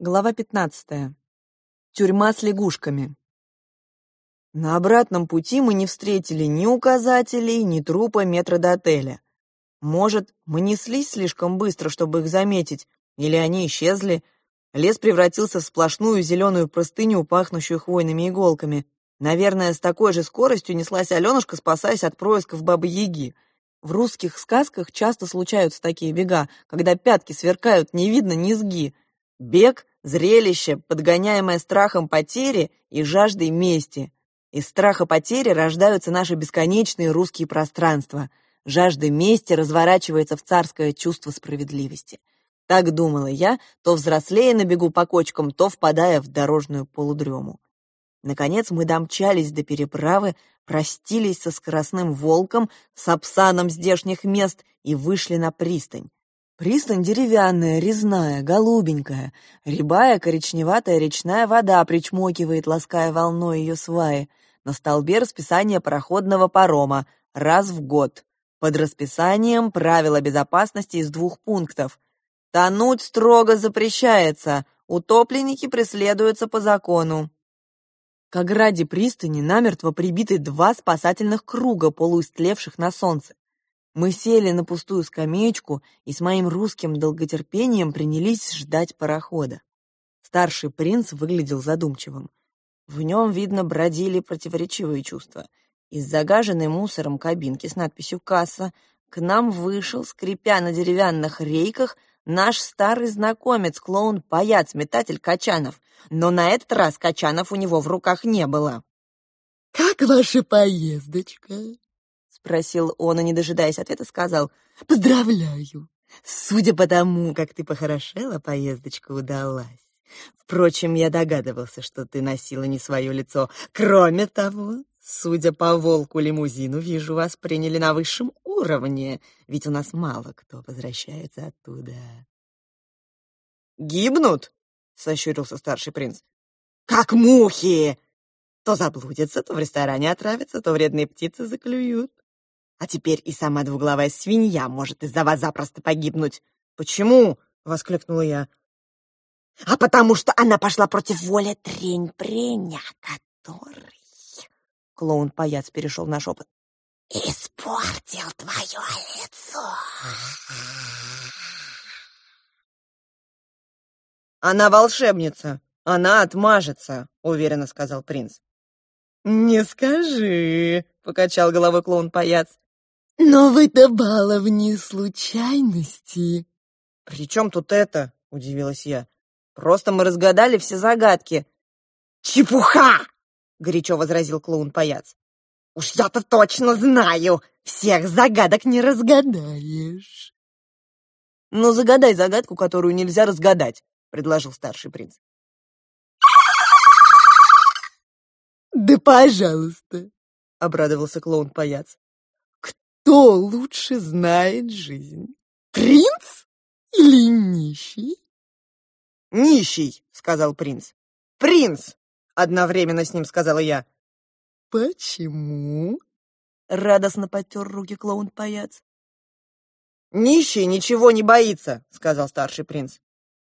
Глава 15. Тюрьма с лягушками. На обратном пути мы не встретили ни указателей, ни трупа метра до отеля. Может, мы неслись слишком быстро, чтобы их заметить, или они исчезли. Лес превратился в сплошную зеленую простыню, пахнущую хвойными иголками. Наверное, с такой же скоростью неслась Аленушка, спасаясь от происков Бабы-Яги. В русских сказках часто случаются такие бега, когда пятки сверкают, не видно низги — Бег — зрелище, подгоняемое страхом потери и жаждой мести. Из страха потери рождаются наши бесконечные русские пространства. Жажда мести разворачивается в царское чувство справедливости. Так думала я, то взрослея на бегу по кочкам, то впадая в дорожную полудрему. Наконец мы домчались до переправы, простились со скоростным волком, с обсаном здешних мест и вышли на пристань. Пристань деревянная, резная, голубенькая. Рябая коричневатая речная вода причмокивает, лаская волной ее сваи. На столбе расписание пароходного парома раз в год. Под расписанием правила безопасности из двух пунктов. Тонуть строго запрещается, утопленники преследуются по закону. К ограде пристани намертво прибиты два спасательных круга, полуистлевших на солнце. Мы сели на пустую скамеечку и с моим русским долготерпением принялись ждать парохода. Старший принц выглядел задумчивым. В нем, видно, бродили противоречивые чувства. Из загаженной мусором кабинки с надписью «Касса» к нам вышел, скрипя на деревянных рейках, наш старый знакомец, клоун-паяц, метатель Качанов. Но на этот раз Качанов у него в руках не было. «Как ваша поездочка?» Спросил он, и, не дожидаясь ответа, сказал «Поздравляю! Судя по тому, как ты похорошела, поездочка удалась. Впрочем, я догадывался, что ты носила не свое лицо. Кроме того, судя по волку-лимузину, вижу, вас приняли на высшем уровне, ведь у нас мало кто возвращается оттуда». «Гибнут?» — сощурился старший принц. «Как мухи! То заблудятся, то в ресторане отравятся, то вредные птицы заклюют. А теперь и сама двуглавая свинья может из-за вас запросто погибнуть. Почему? воскликнула я. А потому что она пошла против воли трень-преня, который... Клоун-паяц перешел на шепот. «Испортил твое лицо!» «Она волшебница! Она отмажется!» — уверенно сказал принц. «Не скажи!» — покачал головой клоун-паяц. Но вы-то баловни случайности. При чем тут это? Удивилась я. Просто мы разгадали все загадки. Чепуха! Горячо возразил клоун-паяц. Уж я-то точно знаю, всех загадок не разгадаешь. Ну, загадай загадку, которую нельзя разгадать, предложил старший принц. Да пожалуйста, обрадовался клоун-паяц. Кто лучше знает жизнь? Принц или нищий? Нищий, сказал принц. Принц, одновременно с ним сказала я. Почему? Радостно потер руки клоун-паяц. «Нищий ничего не боится», — сказал старший принц.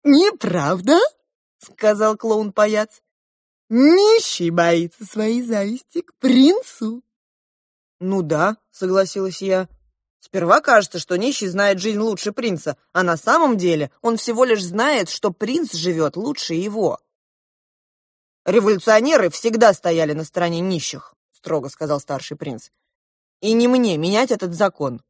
«Неправда?» — сказал клоун-паяц. «Нищий боится своей зависти к принцу». «Ну да», — согласилась я. «Сперва кажется, что нищий знает жизнь лучше принца, а на самом деле он всего лишь знает, что принц живет лучше его». «Революционеры всегда стояли на стороне нищих», — строго сказал старший принц. «И не мне менять этот закон».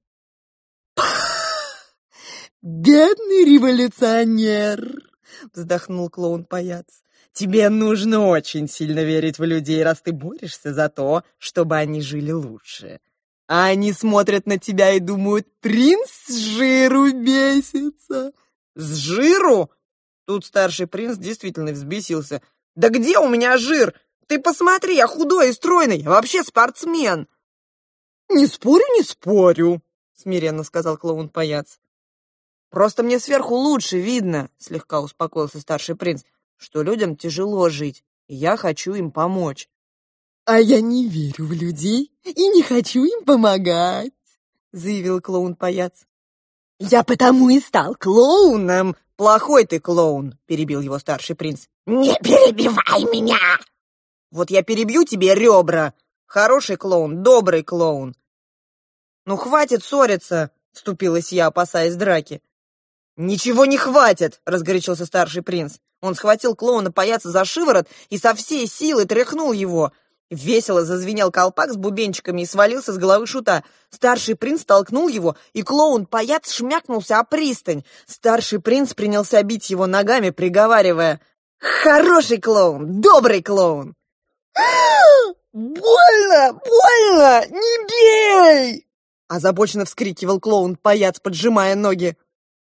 «Бедный революционер!» — вздохнул клоун-паяц. Тебе нужно очень сильно верить в людей, раз ты борешься за то, чтобы они жили лучше. А они смотрят на тебя и думают, принц с жиру бесится. С жиру? Тут старший принц действительно взбесился. Да где у меня жир? Ты посмотри, я худой и стройный, я вообще спортсмен. Не спорю, не спорю, смиренно сказал клоун-паяц. Просто мне сверху лучше видно, слегка успокоился старший принц что людям тяжело жить, и я хочу им помочь. «А я не верю в людей и не хочу им помогать», — заявил клоун-паяц. «Я потому и стал клоуном», «Плохой ты клоун!» — перебил его старший принц. «Не перебивай меня!» «Вот я перебью тебе ребра! Хороший клоун, добрый клоун!» «Ну, хватит ссориться!» — вступилась я, опасаясь драки. «Ничего не хватит!» — разгорячился старший принц. Он схватил клоуна паяца за шиворот и со всей силы тряхнул его. Весело зазвенел колпак с бубенчиками и свалился с головы шута. Старший принц толкнул его, и клоун-паяц шмякнулся о пристань. Старший принц принялся бить его ногами, приговаривая «Хороший клоун! Добрый клоун!» «Больно! Больно! Не бей!» Озабоченно вскрикивал клоун-паяц, поджимая ноги.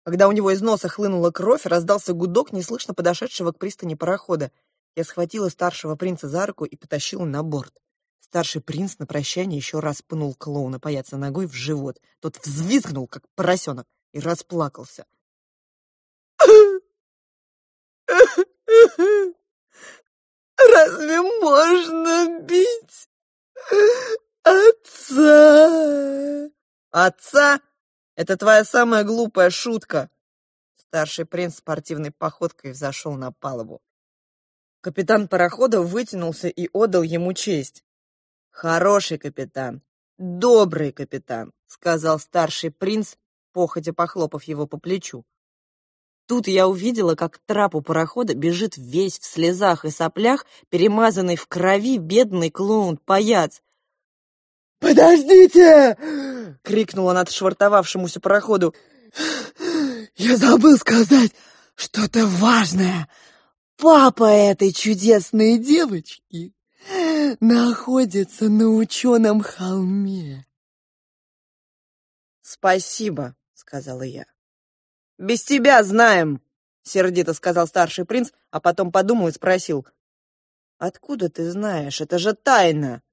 Когда у него из носа хлынула кровь, раздался гудок неслышно подошедшего к пристани парохода. Я схватила старшего принца за руку и потащила на борт. Старший принц на прощание еще раз пнул клоуна паяться ногой в живот. Тот взвизгнул, как поросенок, и расплакался. Разве можно бить отца? Отца? Это твоя самая глупая шутка. Старший принц спортивной походкой взошел на палубу. Капитан парохода вытянулся и отдал ему честь. «Хороший капитан, добрый капитан», — сказал старший принц, походя похлопав его по плечу. Тут я увидела, как к трапу парохода бежит весь в слезах и соплях, перемазанный в крови бедный клоун-паяц. «Подождите!» — крикнул он отшвартовавшемуся пароходу. «Я забыл сказать что-то важное. Папа этой чудесной девочки находится на ученом холме». «Спасибо», — сказала я. «Без тебя знаем», — сердито сказал старший принц, а потом подумал и спросил. «Откуда ты знаешь? Это же тайна!»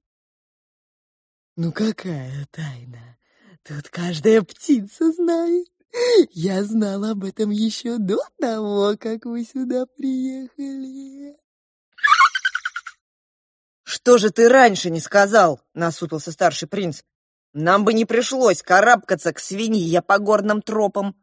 «Ну какая тайна? Тут каждая птица знает. Я знал об этом еще до того, как вы сюда приехали». «Что же ты раньше не сказал?» — насупился старший принц. «Нам бы не пришлось карабкаться к свинье по горным тропам»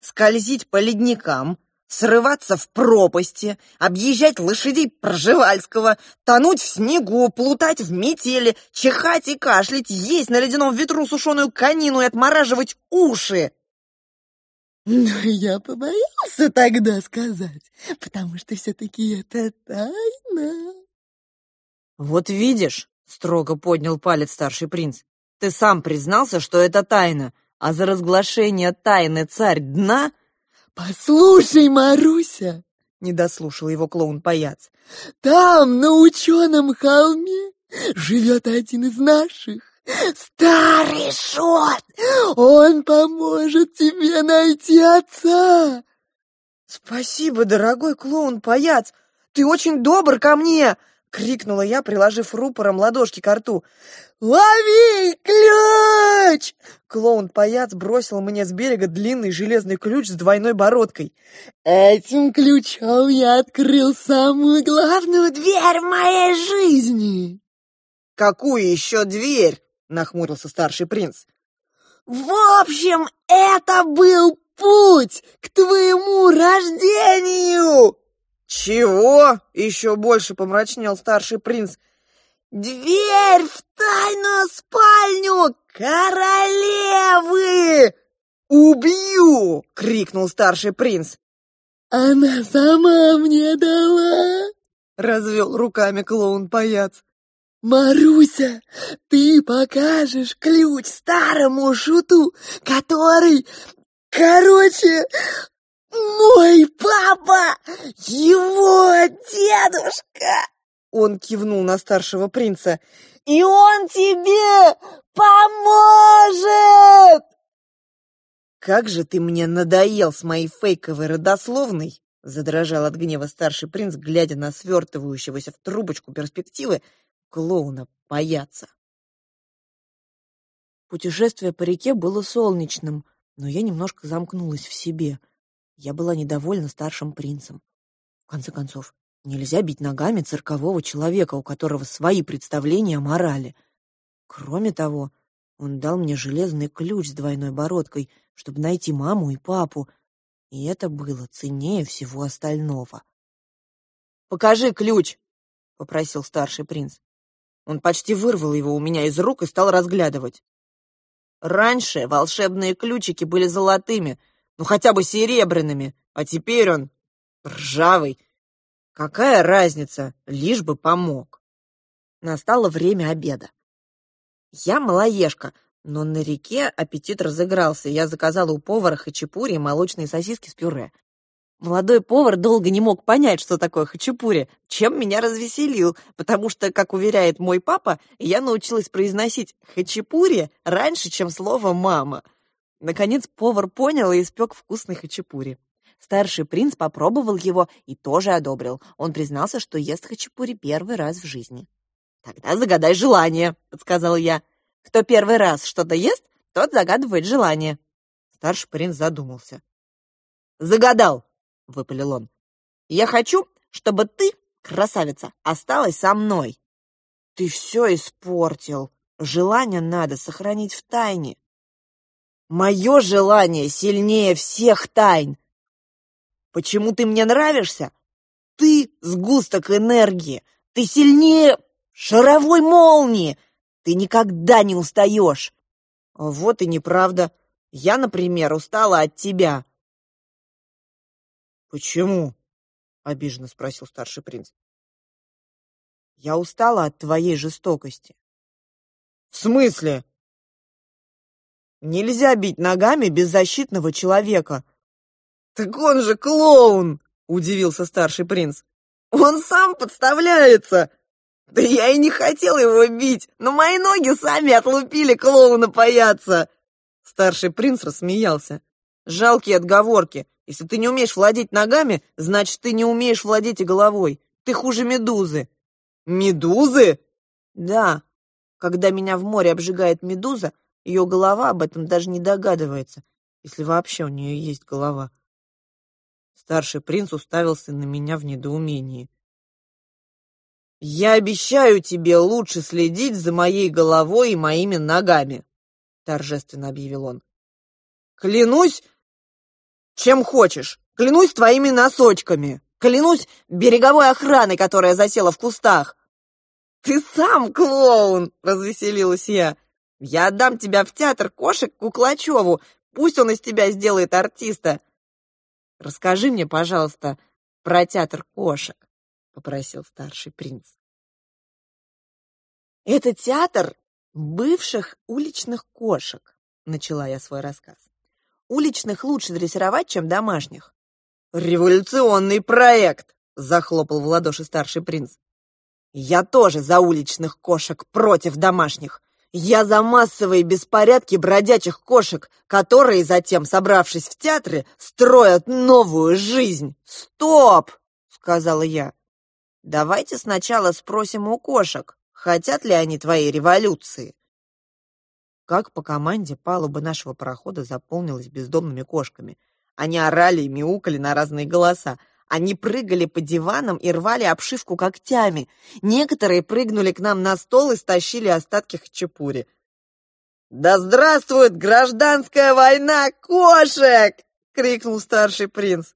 скользить по ледникам, срываться в пропасти, объезжать лошадей Пржевальского, тонуть в снегу, плутать в метели, чихать и кашлять, есть на ледяном ветру сушеную конину и отмораживать уши. Но я побоялся тогда сказать, потому что все-таки это тайна. Вот видишь, строго поднял палец старший принц, ты сам признался, что это тайна, а за разглашение тайны царь дна... «Послушай, Маруся!» — не дослушал его клоун-паяц. «Там, на ученом холме, живет один из наших, старый шот! Он поможет тебе найти отца!» «Спасибо, дорогой клоун-паяц! Ты очень добр ко мне!» — крикнула я, приложив рупором ладошки к рту. «Лови ключ!» Клоун-паяц бросил мне с берега длинный железный ключ с двойной бородкой. «Этим ключом я открыл самую главную дверь в моей жизни!» «Какую еще дверь?» — нахмурился старший принц. «В общем, это был путь к твоему рождению!» «Чего?» — еще больше помрачнел старший принц. «Дверь в тайную спальню королевы!» «Убью!» — крикнул старший принц. «Она сама мне дала!» — развел руками клоун-паяц. «Маруся, ты покажешь ключ старому шуту, который... Короче, «Мой папа! Его дедушка!» Он кивнул на старшего принца. «И он тебе поможет!» «Как же ты мне надоел с моей фейковой родословной!» Задрожал от гнева старший принц, глядя на свертывающегося в трубочку перспективы клоуна паяца. Путешествие по реке было солнечным, но я немножко замкнулась в себе — я была недовольна старшим принцем. В конце концов, нельзя бить ногами циркового человека, у которого свои представления о морали. Кроме того, он дал мне железный ключ с двойной бородкой, чтобы найти маму и папу. И это было ценнее всего остального. «Покажи ключ!» — попросил старший принц. Он почти вырвал его у меня из рук и стал разглядывать. Раньше волшебные ключики были золотыми, ну хотя бы серебряными, а теперь он ржавый. Какая разница, лишь бы помог. Настало время обеда. Я малоежка, но на реке аппетит разыгрался, я заказала у повара хачапури и молочные сосиски с пюре. Молодой повар долго не мог понять, что такое хачапури, чем меня развеселил, потому что, как уверяет мой папа, я научилась произносить хачапури раньше, чем слово «мама». Наконец повар понял и испек вкусный хачапури. Старший принц попробовал его и тоже одобрил. Он признался, что ест хачапури первый раз в жизни. «Тогда загадай желание», — подсказал я. «Кто первый раз что-то ест, тот загадывает желание». Старший принц задумался. «Загадал!» — выпалил он. «Я хочу, чтобы ты, красавица, осталась со мной». «Ты все испортил. Желание надо сохранить в тайне». «Мое желание сильнее всех тайн. Почему ты мне нравишься? Ты сгусток энергии. Ты сильнее шаровой молнии. Ты никогда не устаешь. Вот и неправда. Я, например, устала от тебя. Почему? Обиженно спросил старший принц. Я устала от твоей жестокости. В смысле? Нельзя бить ногами беззащитного человека. Так он же клоун, удивился старший принц. Он сам подставляется. Да я и не хотел его бить, но мои ноги сами отлупили клоуна паяться. Старший принц рассмеялся. Жалкие отговорки. Если ты не умеешь владеть ногами, значит, ты не умеешь владеть и головой. Ты хуже медузы. Медузы? Да. Когда меня в море обжигает медуза, ее голова об этом даже не догадывается, если вообще у нее есть голова. Старший принц уставился на меня в недоумении. «Я обещаю тебе лучше следить за моей головой и моими ногами», — торжественно объявил он. «Клянусь, чем хочешь. Клянусь твоими носочками. Клянусь береговой охраной, которая засела в кустах». «Ты сам клоун!» — развеселилась я. «Я отдам тебя в театр кошек Куклачеву. Пусть он из тебя сделает артиста». «Расскажи мне, пожалуйста, про театр кошек». — попросил старший принц. «Это театр бывших уличных кошек», — начала я свой рассказ. «Уличных лучше дрессировать, чем домашних». «Революционный проект!» — захлопал в ладоши старший принц. «Я тоже за уличных кошек против домашних. Я за массовые беспорядки бродячих кошек, которые затем, собравшись в театре, строят новую жизнь. Стоп!» — сказала я. Давайте сначала спросим у кошек, хотят ли они твоей революции. Как по команде палуба нашего парохода заполнилась бездомными кошками. Они орали и мяукали на разные голоса. Они прыгали по диванам и рвали обшивку когтями. Некоторые прыгнули к нам на стол и стащили остатки хачапури. «Да здравствует гражданская война кошек!» — крикнул старший принц.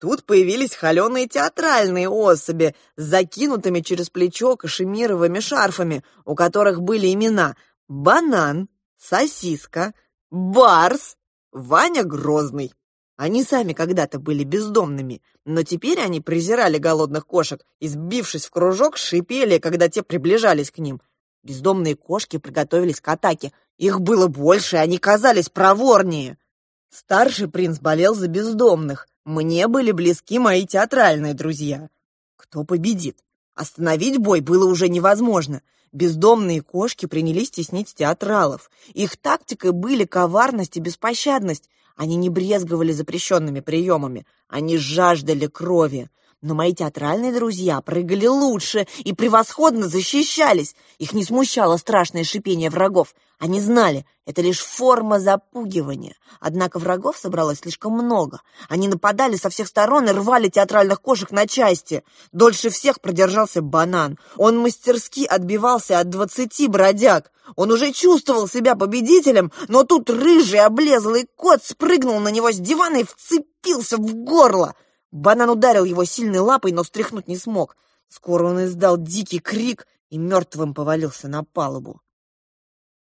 Тут появились холеные театральные особи с закинутыми через плечо кашемировыми шарфами, у которых были имена «Банан», «Сосиска», «Барс», «Ваня Грозный». Они сами когда-то были бездомными, но теперь они презирали голодных кошек и, сбившись в кружок, шипели, когда те приближались к ним. Бездомные кошки приготовились к атаке. Их было больше, они казались проворнее. Старший принц болел за бездомных, мне были близки мои театральные друзья. Кто победит? Остановить бой было уже невозможно. Бездомные кошки принялись теснить театралов. Их тактикой были коварность и беспощадность. Они не брезговали запрещенными приемами. Они жаждали крови. Но мои театральные друзья прыгали лучше и превосходно защищались. Их не смущало страшное шипение врагов. Они знали, это лишь форма запугивания. Однако врагов собралось слишком много. Они нападали со всех сторон и рвали театральных кошек на части. Дольше всех продержался банан. Он мастерски отбивался от двадцати бродяг. Он уже чувствовал себя победителем, но тут рыжий облезлый кот спрыгнул на него с дивана и вцепился в горло. Банан ударил его сильной лапой, но стряхнуть не смог. Скоро он издал дикий крик и мертвым повалился на палубу.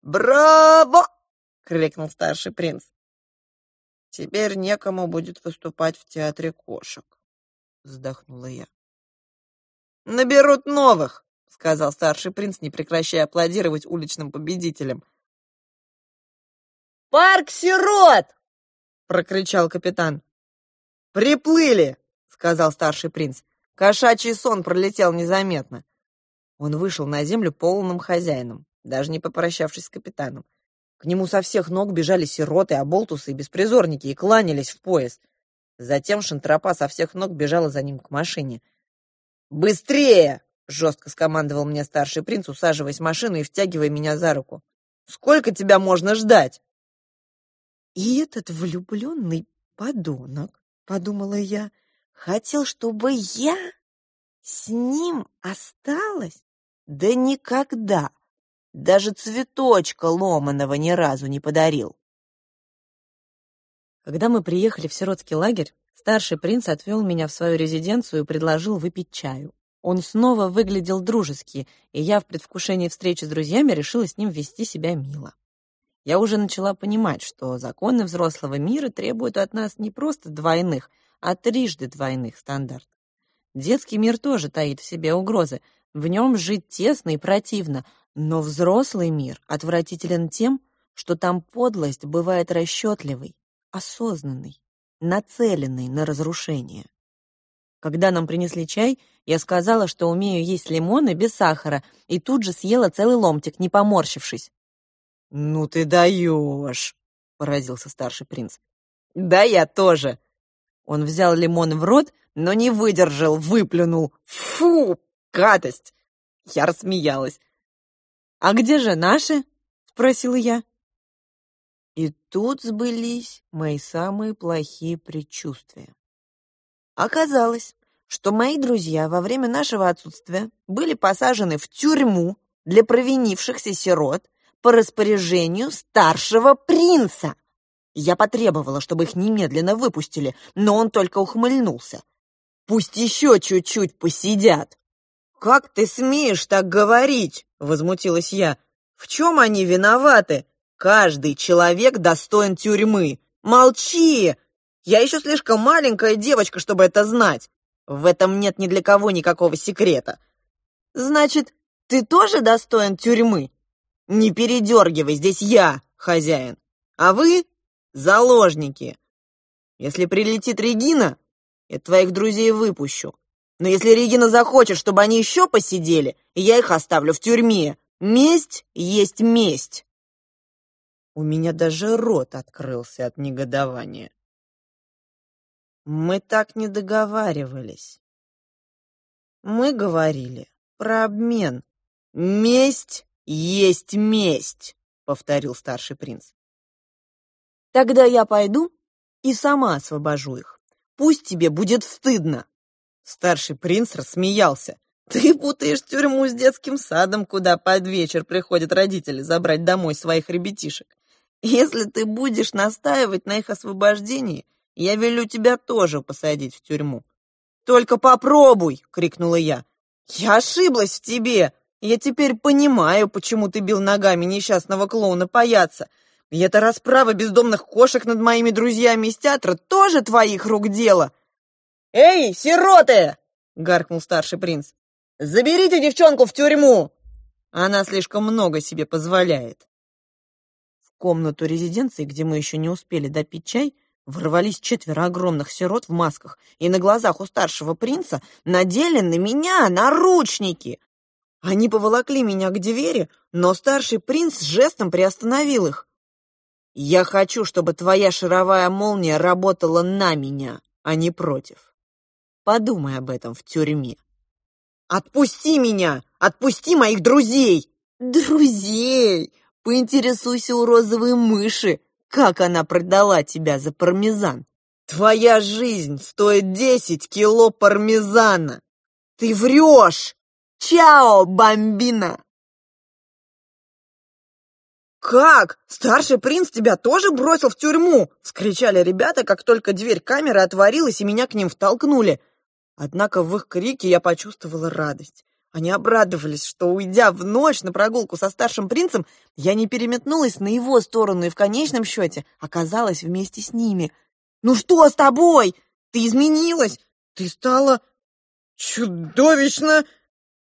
«Браво!» — крикнул старший принц. «Теперь некому будет выступать в театре кошек», — вздохнула я. «Наберут новых», — сказал старший принц, не прекращая аплодировать уличным победителям. «Парк сирот!» — прокричал капитан. «Приплыли!» — сказал старший принц. Кошачий сон пролетел незаметно. Он вышел на землю полным хозяином, даже не попрощавшись с капитаном. К нему со всех ног бежали сироты, оболтусы и беспризорники и кланялись в пояс. Затем шантропа со всех ног бежала за ним к машине. «Быстрее!» — жестко скомандовал мне старший принц, усаживаясь в машину и втягивая меня за руку. «Сколько тебя можно ждать?» И этот влюбленный подонок подумала я. Хотел, чтобы я с ним осталась? Да никогда. Даже цветочка ломаного ни разу не подарил. Когда мы приехали в сиротский лагерь, старший принц отвел меня в свою резиденцию и предложил выпить чаю. Он снова выглядел дружески, и я в предвкушении встречи с друзьями решила с ним вести себя мило. Я уже начала понимать, что законы взрослого мира требуют от нас не просто двойных, а трижды двойных стандартов. Детский мир тоже таит в себе угрозы. В нем жить тесно и противно, но взрослый мир отвратителен тем, что там подлость бывает расчетливой, осознанной, нацеленной на разрушение. Когда нам принесли чай, я сказала, что умею есть лимоны без сахара, и тут же съела целый ломтик, не поморщившись. «Ну ты даешь!» — поразился старший принц. «Да я тоже!» Он взял лимон в рот, но не выдержал, выплюнул. «Фу, гадость!» Я рассмеялась. «А где же наши?» — спросила я. И тут сбылись мои самые плохие предчувствия. Оказалось, что мои друзья во время нашего отсутствия были посажены в тюрьму для провинившихся сирот по распоряжению старшего принца. Я потребовала, чтобы их немедленно выпустили, но он только ухмыльнулся. Пусть еще чуть-чуть посидят. «Как ты смеешь так говорить?» — возмутилась я. «В чем они виноваты? Каждый человек достоин тюрьмы. Молчи! Я еще слишком маленькая девочка, чтобы это знать. В этом нет ни для кого никакого секрета. Значит, ты тоже достоин тюрьмы? Не передергивай, здесь я хозяин, а вы заложники. Если прилетит Регина, я твоих друзей выпущу. Но если Регина захочет, чтобы они еще посидели, я их оставлю в тюрьме. Месть есть месть. У меня даже рот открылся от негодования. Мы так не договаривались. Мы говорили про обмен. Месть «Есть месть!» — повторил старший принц. «Тогда я пойду и сама освобожу их. Пусть тебе будет стыдно!» Старший принц рассмеялся. «Ты путаешь тюрьму с детским садом, куда под вечер приходят родители забрать домой своих ребятишек. Если ты будешь настаивать на их освобождении, я велю тебя тоже посадить в тюрьму». «Только попробуй!» — крикнула я. «Я ошиблась в тебе!» Я теперь понимаю, почему ты бил ногами несчастного клоуна паяца. И эта расправа бездомных кошек над моими друзьями из театра тоже твоих рук дело. «Эй, сироты!» — гаркнул старший принц. «Заберите девчонку в тюрьму! Она слишком много себе позволяет». В комнату резиденции, где мы еще не успели допить чай, ворвались четверо огромных сирот в масках и на глазах у старшего принца надели на меня наручники. Они поволокли меня к двери, но старший принц жестом приостановил их. «Я хочу, чтобы твоя шаровая молния работала на меня, а не против». Подумай об этом в тюрьме. Отпусти меня! Отпусти моих друзей! Друзей! Поинтересуйся у розовой мыши, как она продала тебя за пармезан. Твоя жизнь стоит десять кило пармезана. Ты врешь! Чао, бомбина! «Как? Старший принц тебя тоже бросил в тюрьму?» — вскричали ребята, как только дверь камеры отворилась и меня к ним втолкнули. Однако в их крике я почувствовала радость. Они обрадовались, что, уйдя в ночь на прогулку со старшим принцем, я не переметнулась на его сторону и в конечном счете оказалась вместе с ними. «Ну что с тобой? Ты изменилась! Ты стала чудовищно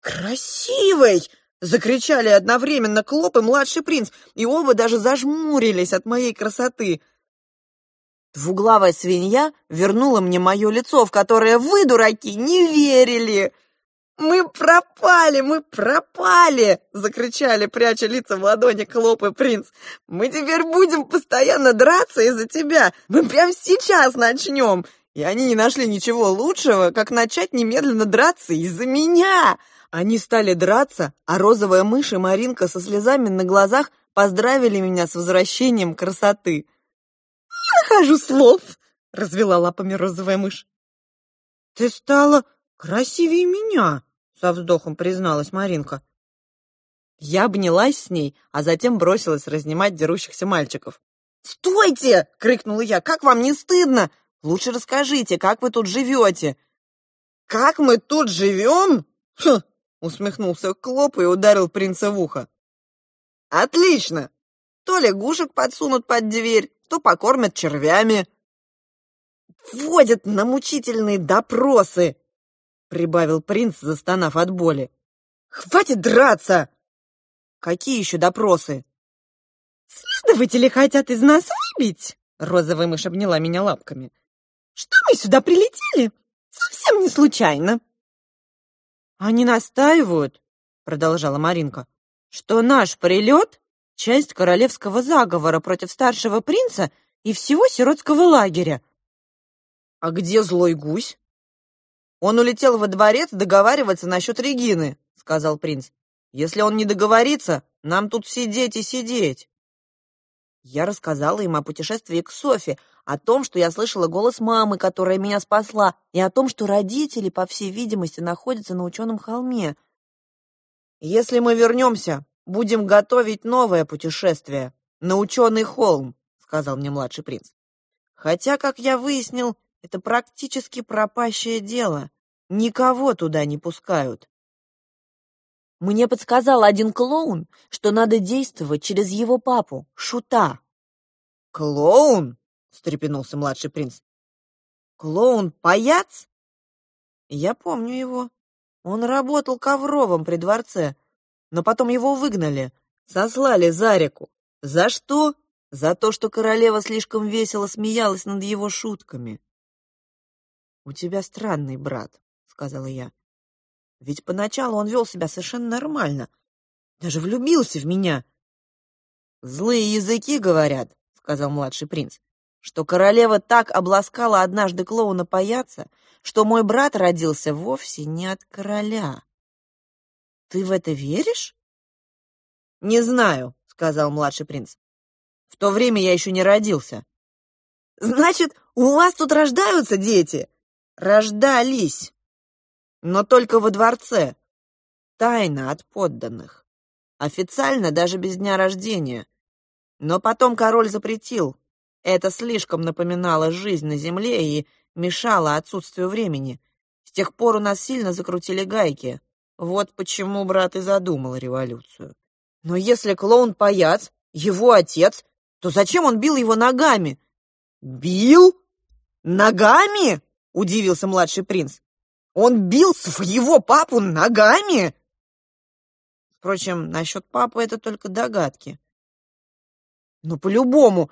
красивой!» Закричали одновременно Клоп и младший принц, и оба даже зажмурились от моей красоты. Двуглавая свинья вернула мне мое лицо, в которое вы, дураки, не верили. «Мы пропали, мы пропали!» — закричали, пряча лица в ладони Клоп и принц. «Мы теперь будем постоянно драться из-за тебя! Мы прямо сейчас начнем!» И они не нашли ничего лучшего, как начать немедленно драться из-за меня. Они стали драться, а розовая мышь и Маринка со слезами на глазах поздравили меня с возвращением красоты. «Не нахожу слов!» — развела лапами розовая мышь. «Ты стала красивее меня!» — со вздохом призналась Маринка. Я обнялась с ней, а затем бросилась разнимать дерущихся мальчиков. «Стойте!» — крикнула я. «Как вам не стыдно? Лучше расскажите, как вы тут живете?» «Как мы тут живем?» Хм, Усмехнулся Клоп и ударил принца в ухо. Отлично! То лягушек подсунут под дверь, то покормят червями. Вводят на мучительные допросы, прибавил принц, застонав от боли. Хватит драться! Какие еще допросы? Следователи хотят из нас выбить, розовая мышь обняла меня лапками. Что мы сюда прилетели? Совсем не случайно. «Они настаивают», — продолжала Маринка, «что наш прилет — часть королевского заговора против старшего принца и всего сиротского лагеря». «А где злой гусь?» «Он улетел во дворец договариваться насчет Регины», — сказал принц. «Если он не договорится, нам тут сидеть и сидеть». Я рассказала им о путешествии к Софи, о том, что я слышала голос мамы, которая меня спасла, и о том, что родители, по всей видимости, находятся на ученом холме. Если мы вернемся, будем готовить новое путешествие на ученый холм, сказал мне младший принц. Хотя, как я выяснил, это практически пропащее дело. Никого туда не пускают. Мне подсказал один клоун, что надо действовать через его папу, Шута. «Клоун?» Встрепенулся младший принц. Клоун-паяц? Я помню его. Он работал ковровым при дворце, но потом его выгнали, сослали за реку. За что? За то, что королева слишком весело смеялась над его шутками. «У тебя странный брат», — сказала я. «Ведь поначалу он вел себя совершенно нормально, даже влюбился в меня». «Злые языки говорят», — сказал младший принц что королева так обласкала однажды клоуна паяца, что мой брат родился вовсе не от короля. Ты в это веришь? Не знаю, сказал младший принц. В то время я еще не родился. Значит, у вас тут рождаются дети? Рождались. Но только во дворце. Тайно от подданных. Официально даже без дня рождения. Но потом король запретил, это слишком напоминало жизнь на Земле и мешало отсутствию времени. С тех пор у нас сильно закрутили гайки. Вот почему брат и задумал революцию. Но если клоун-паяц его отец, то зачем он бил его ногами? Бил? Ногами? Удивился младший принц. Он бил своего папу ногами? Впрочем, насчет папы это только догадки. Но по-любому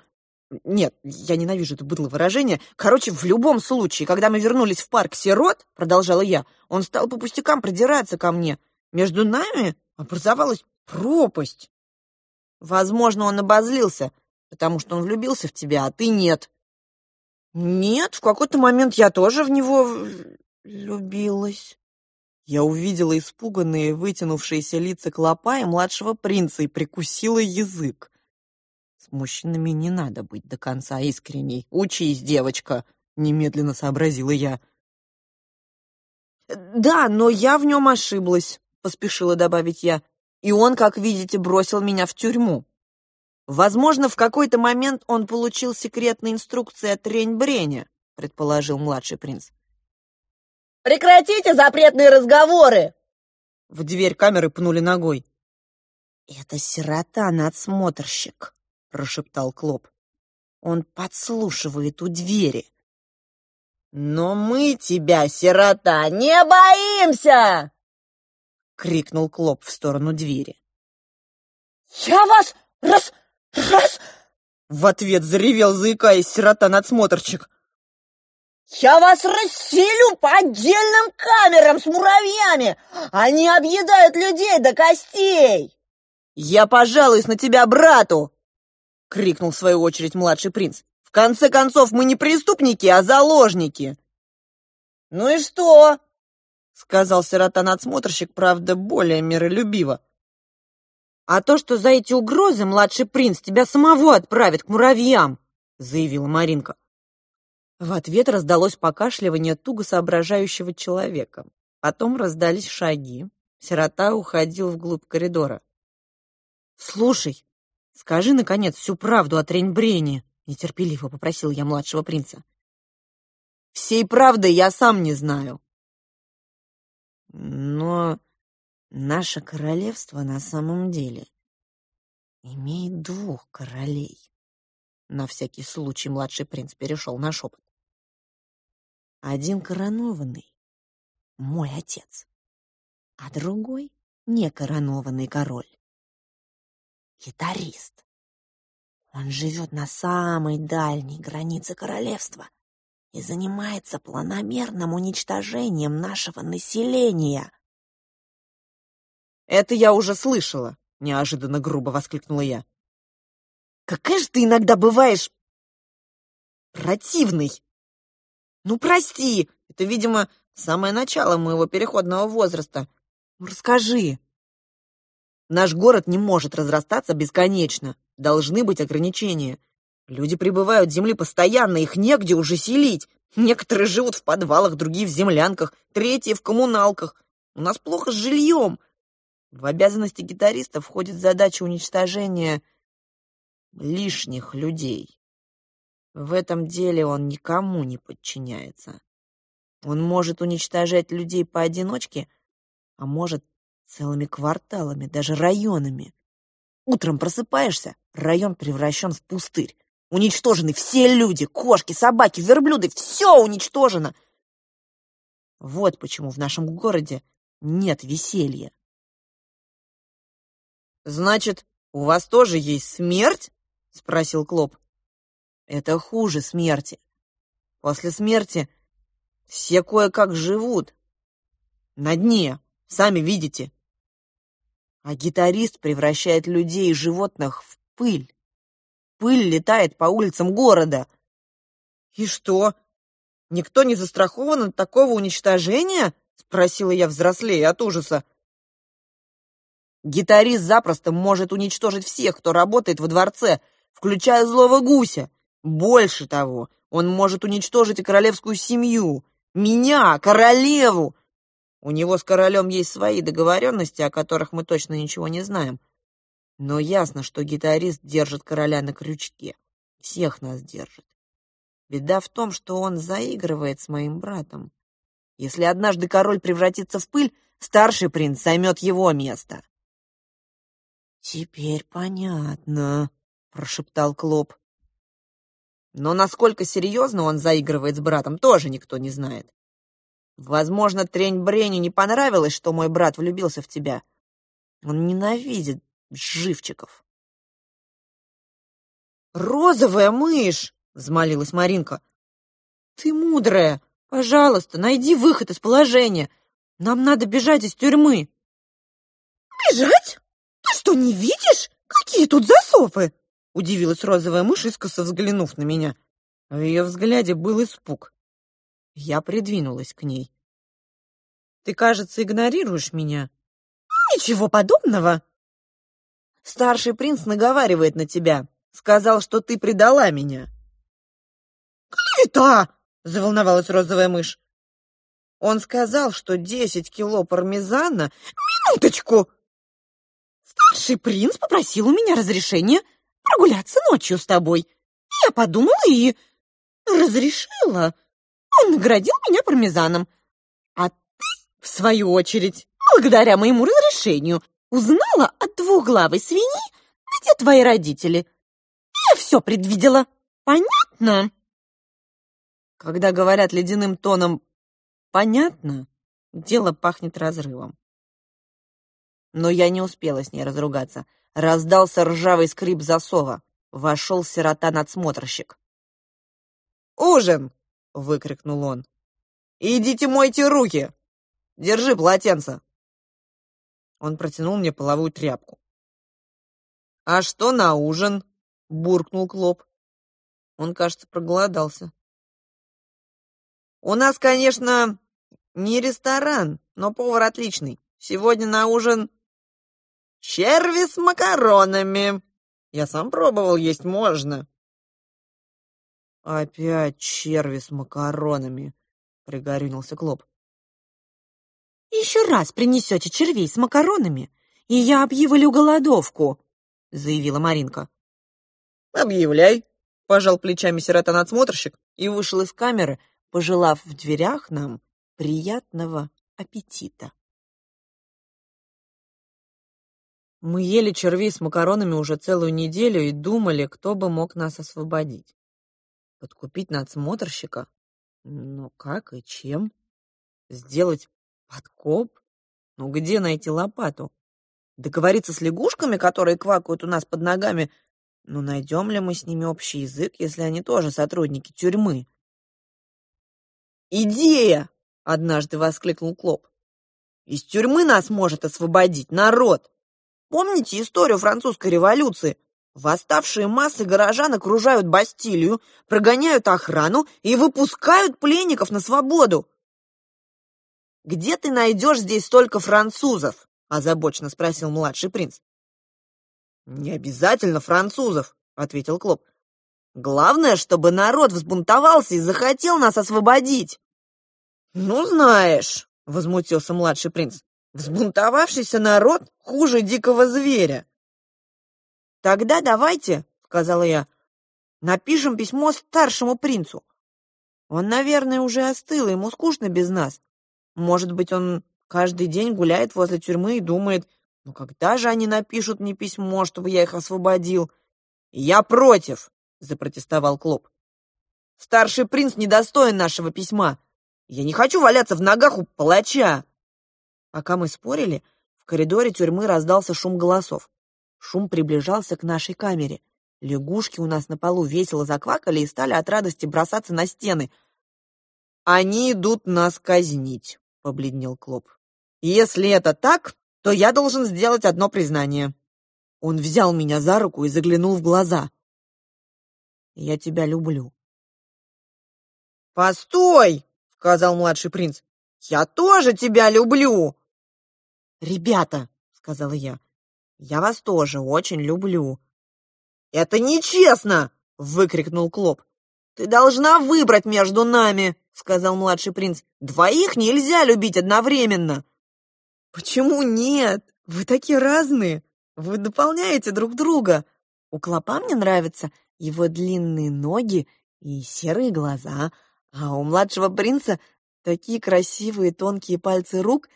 нет, я ненавижу это быдло выражение. Короче, в любом случае, когда мы вернулись в парк сирот, продолжала я, он стал по пустякам продираться ко мне. Между нами образовалась пропасть. Возможно, он обозлился, потому что он влюбился в тебя, а ты нет. Нет, в какой-то момент я тоже в него влюбилась. Я увидела испуганные, вытянувшиеся лица клопа и младшего принца и прикусила язык. Мужчинами не надо быть до конца искренней. Учись, девочка, немедленно сообразила я. Да, но я в нем ошиблась, поспешила добавить я. И он, как видите, бросил меня в тюрьму. Возможно, в какой-то момент он получил секретные инструкции от Рень-Бреня, предположил младший принц. Прекратите запретные разговоры!» В дверь камеры пнули ногой. «Это сирота-надсмотрщик», — прошептал Клоп. «Он подслушивает у двери». «Но мы тебя, сирота, не боимся!» — крикнул Клоп в сторону двери. «Я вас раз... раз...» В ответ заревел, заикаясь, сирота-надсмотрщик. Я вас расселю по отдельным камерам с муравьями! Они объедают людей до костей!» «Я пожалуюсь на тебя брату!» — крикнул в свою очередь младший принц. «В конце концов, мы не преступники, а заложники!» «Ну и что?» — сказал сирота-надсмотрщик, правда, более миролюбиво. «А то, что за эти угрозы младший принц тебя самого отправит к муравьям!» — заявила Маринка. В ответ раздалось покашливание туго соображающего человека. Потом раздались шаги. Сирота уходил вглубь коридора. «Слушай, скажи, наконец, всю правду о Треньбрене», — нетерпеливо попросил я младшего принца. «Всей правды я сам не знаю». «Но наше королевство на самом деле имеет двух королей». На всякий случай младший принц перешел на шепот. Один коронованный — мой отец, а другой — некоронованный король. Гитарист. Он живет на самой дальней границе королевства и занимается планомерным уничтожением нашего населения. «Это я уже слышала», — неожиданно грубо воскликнула я. «Какая же ты иногда бываешь противный!» Ну, прости, это, видимо, самое начало моего переходного возраста. Ну, расскажи. Наш город не может разрастаться бесконечно. Должны быть ограничения. Люди прибывают с земли постоянно, их негде уже селить. Некоторые живут в подвалах, другие в землянках, третьи в коммуналках. У нас плохо с жильем. В обязанности гитариста входит задача уничтожения лишних людей. В этом деле он никому не подчиняется. Он может уничтожать людей поодиночке, а может целыми кварталами, даже районами. Утром просыпаешься, район превращен в пустырь. Уничтожены все люди, кошки, собаки, верблюды, все уничтожено. Вот почему в нашем городе нет веселья. «Значит, у вас тоже есть смерть?» — спросил Клоп. Это хуже смерти. После смерти все кое-как живут. На дне, сами видите. А гитарист превращает людей и животных в пыль. Пыль летает по улицам города. И что, никто не застрахован от такого уничтожения? Спросила я взрослее от ужаса. Гитарист запросто может уничтожить всех, кто работает во дворце, включая злого гуся. Больше того, он может уничтожить и королевскую семью, меня, королеву. У него с королем есть свои договоренности, о которых мы точно ничего не знаем. Но ясно, что гитарист держит короля на крючке. Всех нас держит. Беда в том, что он заигрывает с моим братом. Если однажды король превратится в пыль, старший принц займет его место. «Теперь понятно», — прошептал Клоп. Но насколько серьезно он заигрывает с братом, тоже никто не знает. Возможно, Трень Бреню не понравилось, что мой брат влюбился в тебя. Он ненавидит живчиков. «Розовая мышь!» — взмолилась Маринка. «Ты мудрая! Пожалуйста, найди выход из положения. Нам надо бежать из тюрьмы!» «Бежать? Ты что, не видишь? Какие тут засовы?» — удивилась розовая мышь, искоса взглянув на меня. В ее взгляде был испуг. Я придвинулась к ней. Ты, кажется, игнорируешь меня. Ничего подобного. Старший принц наговаривает на тебя. Сказал, что ты предала меня. «Клевета!» — заволновалась розовая мышь. Он сказал, что десять кило пармезана... Минуточку! Старший принц попросил у меня разрешения прогуляться ночью с тобой. Я подумала и разрешила. Он наградил меня пармезаном. А ты, в свою очередь, благодаря моему разрешению, узнала от двухглавой свиньи, где твои родители. Я все предвидела. Понятно? Когда говорят ледяным тоном «понятно», дело пахнет разрывом. Но я не успела с ней разругаться. Раздался ржавый скрип засова. Вошел сирота-надсмотрщик. «Ужин!» — выкрикнул он. «Идите мойте руки! Держи полотенце!» Он протянул мне половую тряпку. «А что на ужин?» — буркнул Клоп. Он, кажется, проголодался. «У нас, конечно, не ресторан, но повар отличный. Сегодня на ужин черви с макаронами. Я сам пробовал, есть можно». «Опять черви с макаронами», — пригорюнился Клоп. «Еще раз принесете червей с макаронами, и я объявлю голодовку», — заявила Маринка. «Объявляй», — пожал плечами сирота-надсмотрщик и вышел из камеры, пожелав в дверях нам приятного аппетита. Мы ели червей с макаронами уже целую неделю и думали, кто бы мог нас освободить. Подкупить надсмотрщика? Ну как и чем? Сделать подкоп? Ну где найти лопату? Договориться с лягушками, которые квакают у нас под ногами? Ну найдем ли мы с ними общий язык, если они тоже сотрудники тюрьмы? «Идея!» — однажды воскликнул Клоп. «Из тюрьмы нас может освободить народ! Помните историю французской революции? Восставшие массы горожан окружают Бастилию, прогоняют охрану и выпускают пленников на свободу. «Где ты найдешь здесь столько французов?» – озабоченно спросил младший принц. «Не обязательно французов», – ответил Клоп. «Главное, чтобы народ взбунтовался и захотел нас освободить». «Ну, знаешь», — возмутился младший принц, «взбунтовавшийся народ хуже дикого зверя. «Тогда давайте», — сказала я, — «напишем письмо старшему принцу. Он, наверное, уже остыл, ему скучно без нас. Может быть, он каждый день гуляет возле тюрьмы и думает, ну когда же они напишут мне письмо, чтобы я их освободил?» «Я против», — запротестовал Клоп. «Старший принц недостоин нашего письма. Я не хочу валяться в ногах у палача». Пока мы спорили, в коридоре тюрьмы раздался шум голосов. Шум приближался к нашей камере. Лягушки у нас на полу весело заквакали и стали от радости бросаться на стены. «Они идут нас казнить», — побледнел Клоп. «Если это так, то я должен сделать одно признание». Он взял меня за руку и заглянул в глаза. «Я тебя люблю». «Постой!» — сказал младший принц. «Я тоже тебя люблю!» «Ребята!» — сказала я. Я вас тоже очень люблю». «Это нечестно!» — выкрикнул Клоп. «Ты должна выбрать между нами!» — сказал младший принц. «Двоих нельзя любить одновременно!» «Почему нет? Вы такие разные! Вы дополняете друг друга! У Клопа мне нравятся его длинные ноги и серые глаза, а у младшего принца такие красивые тонкие пальцы рук,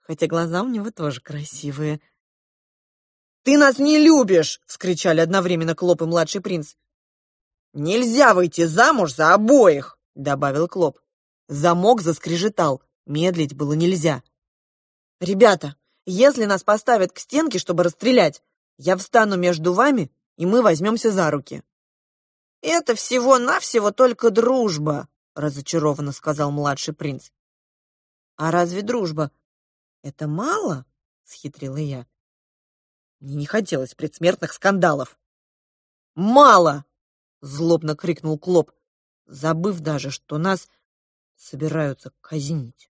хотя глаза у него тоже красивые». «Ты нас не любишь!» — вскричали одновременно Клоп и младший принц. «Нельзя выйти замуж за обоих!» — добавил Клоп. Замок заскрежетал. Медлить было нельзя. «Ребята, если нас поставят к стенке, чтобы расстрелять, я встану между вами, и мы возьмемся за руки». «Это всего-навсего только дружба», — разочарованно сказал младший принц. «А разве дружба — это мало?» — схитрила я. Мне не хотелось предсмертных скандалов. «Мало!» — злобно крикнул Клоп, забыв даже, что нас собираются казнить.